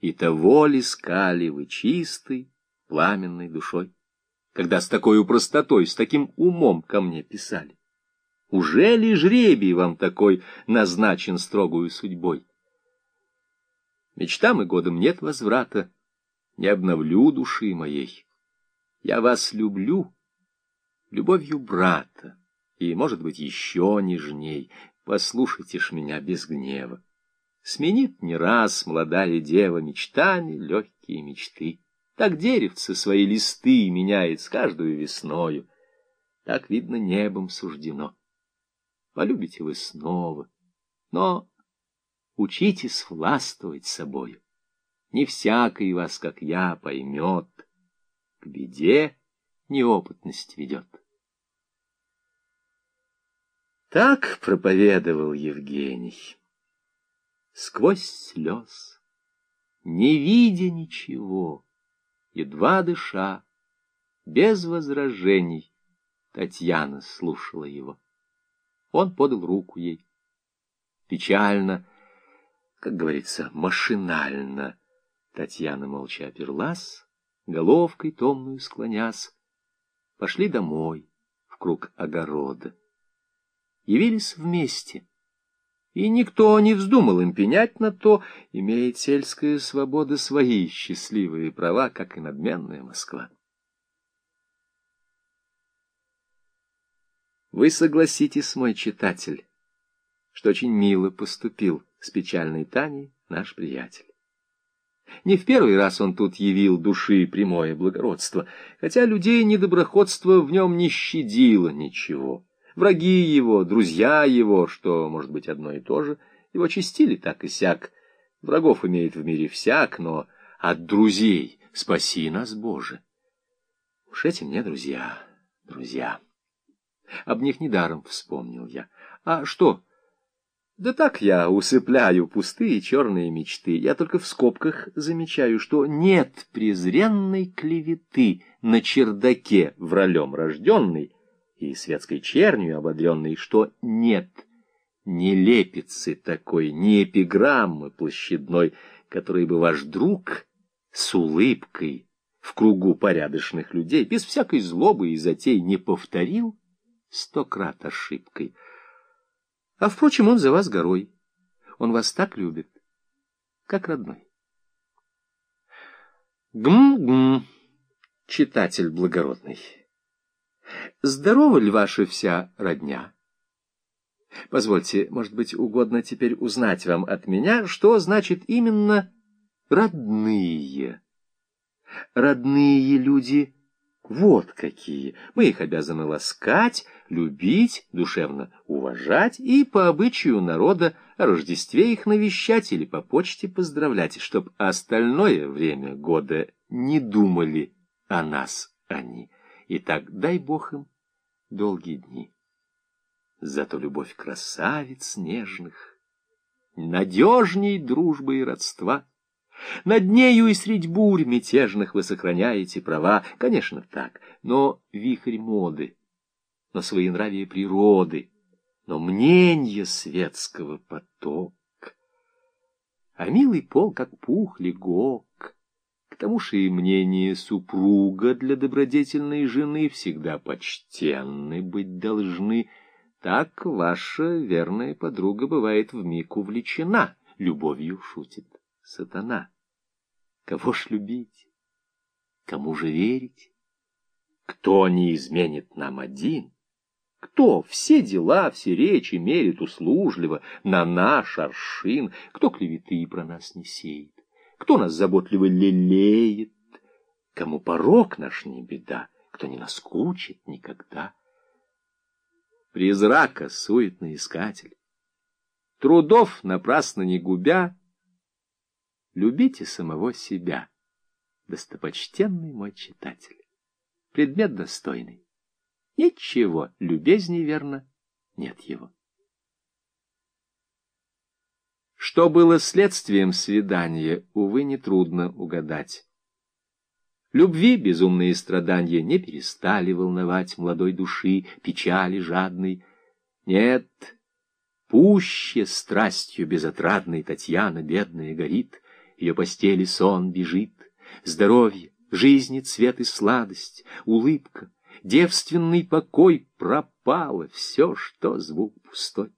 И того ли скали вы чистой, пламенной душой, когда с такой простотой, с таким умом ко мне писали? Уже ли жребий вам такой назначен строгую судьбой? Мечтам и годом нет возврата, не обновлю души моей. Я вас люблю любовью брата, и, может быть, еще нежней. Послушайте ж меня без гнева. Сменит не раз молодая дева мечтами легкие мечты. Так деревце свои листы меняет с каждую весною. Так, видно, небом суждено. Полюбите вы снова, но учитесь властвовать собою. Не всякий вас, как я, поймет. К беде неопытность ведет. Так проповедовал Евгений. Сквозь слез, не видя ничего, едва дыша, без возражений, Татьяна слушала его. Он подал руку ей. Печально, как говорится, машинально, Татьяна молча оперлась, головкой томную склонясь, пошли домой, в круг огорода. Явились вместе, и никто не вздумал им пенять на то, имеет сельская свобода свои счастливые права, как и надменная Москва. Вы согласитесь, мой читатель, что очень мило поступил с печальной Таней наш приятель. Не в первый раз он тут явил души прямое благородство, хотя людей недоброходство в нем не щадило ничего. Враги его, друзья его, что, может быть, одно и то же, его чистили так и сяк. Врагов имеет в мире всяк, но от друзей спаси нас, Боже. Уж эти мне друзья, друзья. Об них недаром вспомнил я. А что, да так я усыпляю пустые черные мечты. Я только в скобках замечаю, что нет презренной клеветы на чердаке вралем рожденной и светской чернью ободренной, что нет ни лепицы такой, ни эпиграммы площадной, которой бы ваш друг с улыбкой в кругу порядочных людей, без всякой злобы и затей, не повторил сто крат ошибкой — а, впрочем, он за вас горой. Он вас так любит, как родной. Гм-гм, читатель благородный. Здорова ли ваша вся родня? Позвольте, может быть, угодно теперь узнать вам от меня, что значит именно родные. Родные люди вот какие. Мы их обязаны ласкать, любить, душевно уважать и по обычаю народа о Рождестве их навещать или по почте поздравлять, чтоб остальное время года не думали о нас они. И так дай Бог им долгие дни. Зато любовь красавиц нежных, надежней дружбы и родства — над нею и средь бурь мятежных вы сохраняете права. Конечно, так, но вихрь моды, но своенравие природы, но мнение светского поток. А милый пол, как пух, легок. Тому же и мнение супруга для добродетельной жены всегда почтенны быть должны. Так ваша верная подруга бывает вмиг увлечена, любовью шутит сатана. Кого ж любить? Кому же верить? Кто не изменит нам один? Кто все дела, все речи мерит услужливо на наш аршин? Кто клеветы про нас не сеет? Кто нас заботливо лелеет? Кому порог наш не беда? Кто не наскучит никогда? Призрака суетный искатель, Трудов напрасно не губя, Любите самого себя, достопочтенный мой читатель. Предмет достойный. Ничего любезней, верно, нет его. Что было следствием свидания, увы, нетрудно угадать. Любви безумные страдания не перестали волновать молодой души, печали жадной. Нет, пуще страстью безотрадной Татьяна бедная горит — ее постели сон бежит, здоровье, жизни цвет и сладость, улыбка, девственный покой пропало, все, что звук пустой.